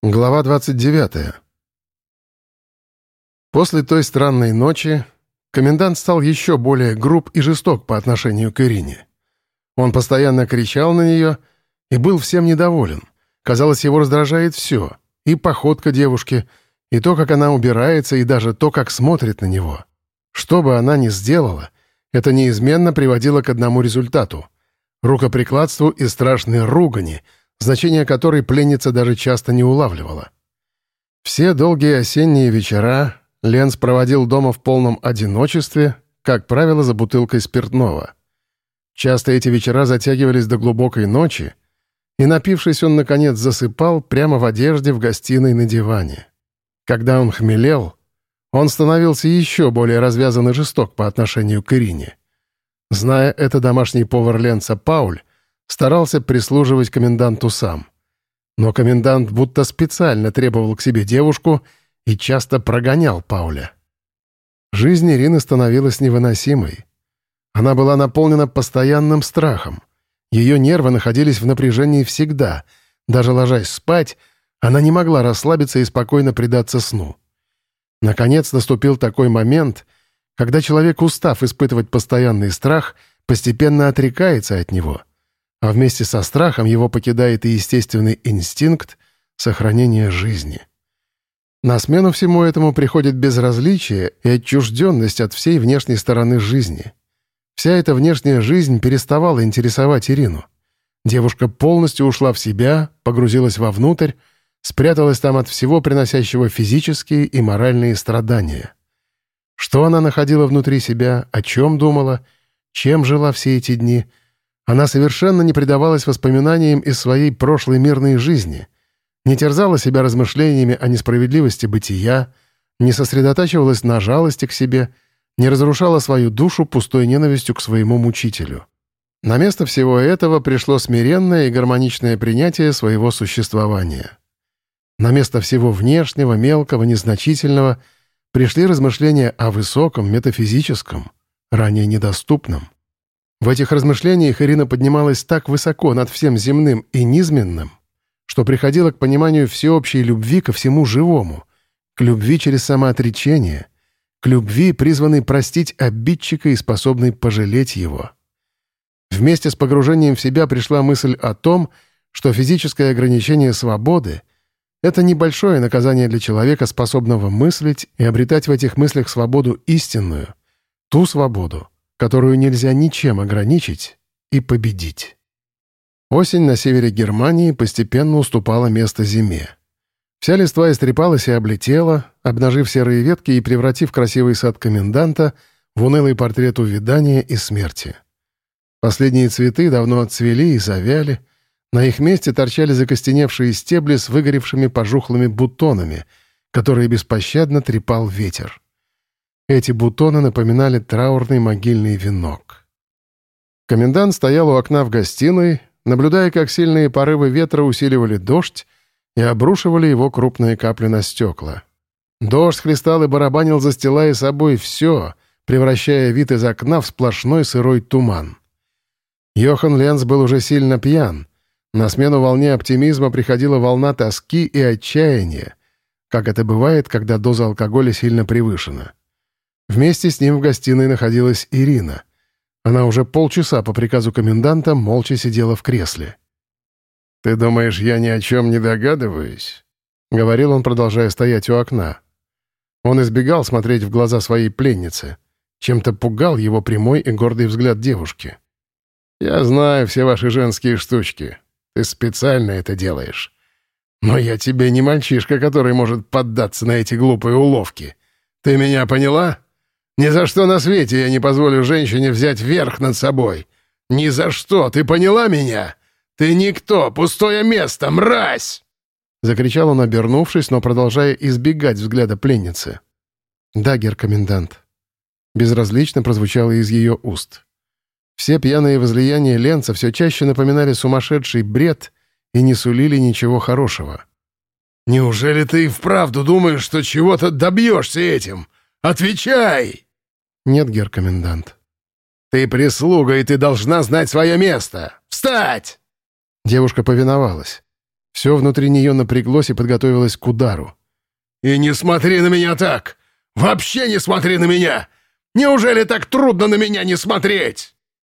Глава 29. После той странной ночи комендант стал еще более груб и жесток по отношению к Ирине. Он постоянно кричал на нее и был всем недоволен. Казалось, его раздражает все — и походка девушки, и то, как она убирается, и даже то, как смотрит на него. Что бы она ни сделала, это неизменно приводило к одному результату — рукоприкладству и страшной ругани — значение которой пленница даже часто не улавливала. Все долгие осенние вечера Ленс проводил дома в полном одиночестве, как правило, за бутылкой спиртного. Часто эти вечера затягивались до глубокой ночи, и, напившись, он, наконец, засыпал прямо в одежде в гостиной на диване. Когда он хмелел, он становился еще более развязан и жесток по отношению к Ирине. Зная это, домашний повар Ленца Пауль старался прислуживать коменданту сам. Но комендант будто специально требовал к себе девушку и часто прогонял Пауля. Жизнь Ирины становилась невыносимой. Она была наполнена постоянным страхом. Ее нервы находились в напряжении всегда. Даже ложась спать, она не могла расслабиться и спокойно предаться сну. Наконец наступил такой момент, когда человек, устав испытывать постоянный страх, постепенно отрекается от него — а вместе со страхом его покидает и естественный инстинкт сохранения жизни. На смену всему этому приходит безразличие и отчужденность от всей внешней стороны жизни. Вся эта внешняя жизнь переставала интересовать Ирину. Девушка полностью ушла в себя, погрузилась вовнутрь, спряталась там от всего, приносящего физические и моральные страдания. Что она находила внутри себя, о чем думала, чем жила все эти дни — она совершенно не предавалась воспоминаниям из своей прошлой мирной жизни, не терзала себя размышлениями о несправедливости бытия, не сосредотачивалась на жалости к себе, не разрушала свою душу пустой ненавистью к своему мучителю. На место всего этого пришло смиренное и гармоничное принятие своего существования. На место всего внешнего, мелкого, незначительного пришли размышления о высоком, метафизическом, ранее недоступном. В этих размышлениях Ирина поднималась так высоко над всем земным и низменным, что приходила к пониманию всеобщей любви ко всему живому, к любви через самоотречение, к любви, призванной простить обидчика и способной пожалеть его. Вместе с погружением в себя пришла мысль о том, что физическое ограничение свободы — это небольшое наказание для человека, способного мыслить и обретать в этих мыслях свободу истинную, ту свободу, которую нельзя ничем ограничить и победить. Осень на севере Германии постепенно уступала место зиме. Вся листва истрепалась и облетела, обнажив серые ветки и превратив красивый сад коменданта в унылый портрет увядания и смерти. Последние цветы давно отцвели и завяли, на их месте торчали закостеневшие стебли с выгоревшими пожухлыми бутонами, которые беспощадно трепал ветер. Эти бутоны напоминали траурный могильный венок. Комендант стоял у окна в гостиной, наблюдая, как сильные порывы ветра усиливали дождь и обрушивали его крупные капли на стекла. Дождь хлестал и барабанил, застилая собой все, превращая вид из окна в сплошной сырой туман. Йохан Ленц был уже сильно пьян. На смену волне оптимизма приходила волна тоски и отчаяния, как это бывает, когда доза алкоголя сильно превышена. Вместе с ним в гостиной находилась Ирина. Она уже полчаса по приказу коменданта молча сидела в кресле. «Ты думаешь, я ни о чем не догадываюсь?» — говорил он, продолжая стоять у окна. Он избегал смотреть в глаза своей пленницы. Чем-то пугал его прямой и гордый взгляд девушки. «Я знаю все ваши женские штучки. Ты специально это делаешь. Но я тебе не мальчишка, который может поддаться на эти глупые уловки. Ты меня поняла?» Ни за что на свете я не позволю женщине взять верх над собой. Ни за что, ты поняла меня? Ты никто, пустое место, мразь!» Закричал он, обернувшись, но продолжая избегать взгляда пленницы. «Да, гер-комендант». Безразлично прозвучало из ее уст. Все пьяные возлияния Ленца все чаще напоминали сумасшедший бред и не сулили ничего хорошего. «Неужели ты и вправду думаешь, что чего-то добьешься этим? Отвечай!» «Нет, гер-комендант». «Ты прислуга, и ты должна знать свое место! Встать!» Девушка повиновалась. Все внутри нее напряглось и подготовилось к удару. «И не смотри на меня так! Вообще не смотри на меня! Неужели так трудно на меня не смотреть?»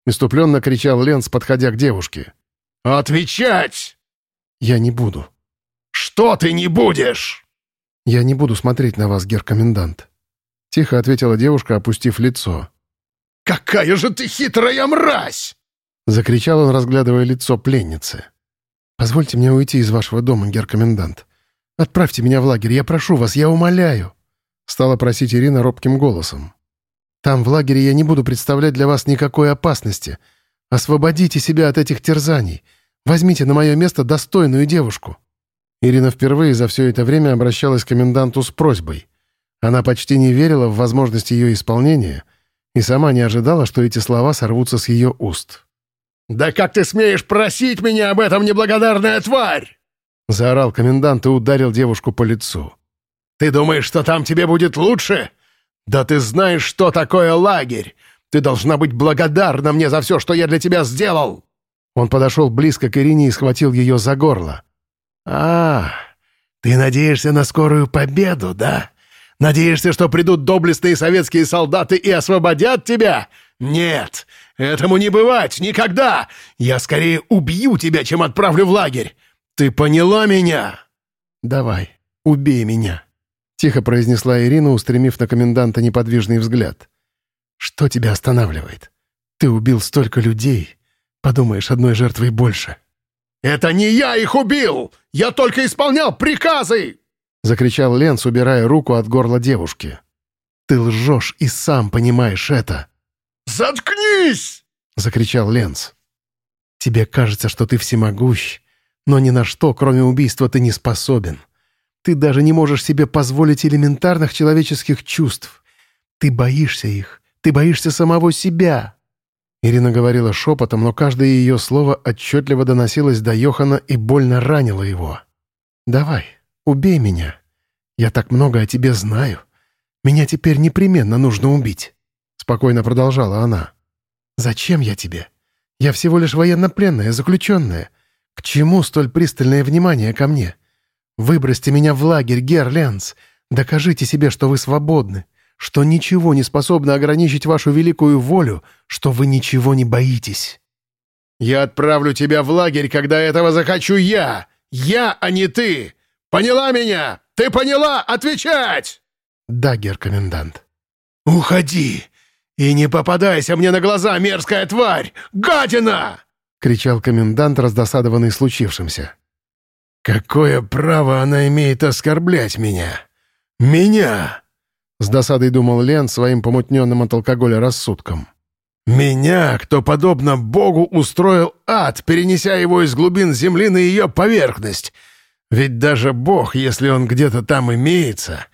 Иступленно кричал Ленс, подходя к девушке. «Отвечать!» «Я не буду». «Что ты не будешь?» «Я не буду смотреть на вас, гер-комендант», — тихо ответила девушка, опустив лицо. «Какая же ты хитрая мразь!» — закричал он, разглядывая лицо пленницы. «Позвольте мне уйти из вашего дома, гер-комендант. Отправьте меня в лагерь, я прошу вас, я умоляю!» Стала просить Ирина робким голосом. «Там, в лагере, я не буду представлять для вас никакой опасности. Освободите себя от этих терзаний. Возьмите на мое место достойную девушку». Ирина впервые за все это время обращалась к коменданту с просьбой. Она почти не верила в возможность ее исполнения и сама не ожидала, что эти слова сорвутся с ее уст. «Да как ты смеешь просить меня об этом, неблагодарная тварь?» Заорал комендант и ударил девушку по лицу. «Ты думаешь, что там тебе будет лучше? Да ты знаешь, что такое лагерь! Ты должна быть благодарна мне за все, что я для тебя сделал!» Он подошел близко к Ирине и схватил ее за горло. «А, ты надеешься на скорую победу, да? Надеешься, что придут доблестные советские солдаты и освободят тебя? Нет, этому не бывать никогда! Я скорее убью тебя, чем отправлю в лагерь! Ты поняла меня?» «Давай, убей меня», — тихо произнесла Ирина, устремив на коменданта неподвижный взгляд. «Что тебя останавливает? Ты убил столько людей. Подумаешь, одной жертвой больше». «Это не я их убил! Я только исполнял приказы!» — закричал Ленц, убирая руку от горла девушки. «Ты лжешь и сам понимаешь это!» «Заткнись!» — закричал Ленц. «Тебе кажется, что ты всемогущ, но ни на что, кроме убийства, ты не способен. Ты даже не можешь себе позволить элементарных человеческих чувств. Ты боишься их, ты боишься самого себя!» Ирина говорила шепотом, но каждое ее слово отчетливо доносилось до Йохана и больно ранило его. «Давай, убей меня. Я так много о тебе знаю. Меня теперь непременно нужно убить», — спокойно продолжала она. «Зачем я тебе? Я всего лишь военнопленная, заключенная. К чему столь пристальное внимание ко мне? Выбросьте меня в лагерь, Герленс. Докажите себе, что вы свободны что ничего не способно ограничить вашу великую волю, что вы ничего не боитесь. Я отправлю тебя в лагерь, когда этого захочу я. Я, а не ты. Поняла меня? Ты поняла? Отвечать!» «Да, гер-комендант». «Уходи и не попадайся мне на глаза, мерзкая тварь! Гадина!» — кричал комендант, раздосадованный случившимся. «Какое право она имеет оскорблять меня? Меня!» С досадой думал Лен своим помутненным от алкоголя рассудком. «Меня, кто, подобно Богу, устроил ад, перенеся его из глубин земли на ее поверхность. Ведь даже Бог, если он где-то там имеется,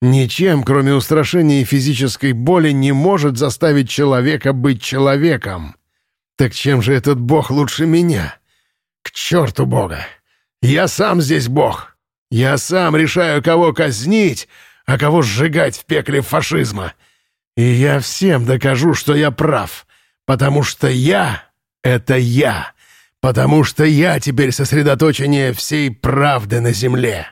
ничем, кроме устрашения и физической боли, не может заставить человека быть человеком. Так чем же этот Бог лучше меня? К черту Бога! Я сам здесь Бог! Я сам решаю, кого казнить, а кого сжигать в пекле фашизма. И я всем докажу, что я прав, потому что я — это я, потому что я теперь сосредоточение всей правды на земле».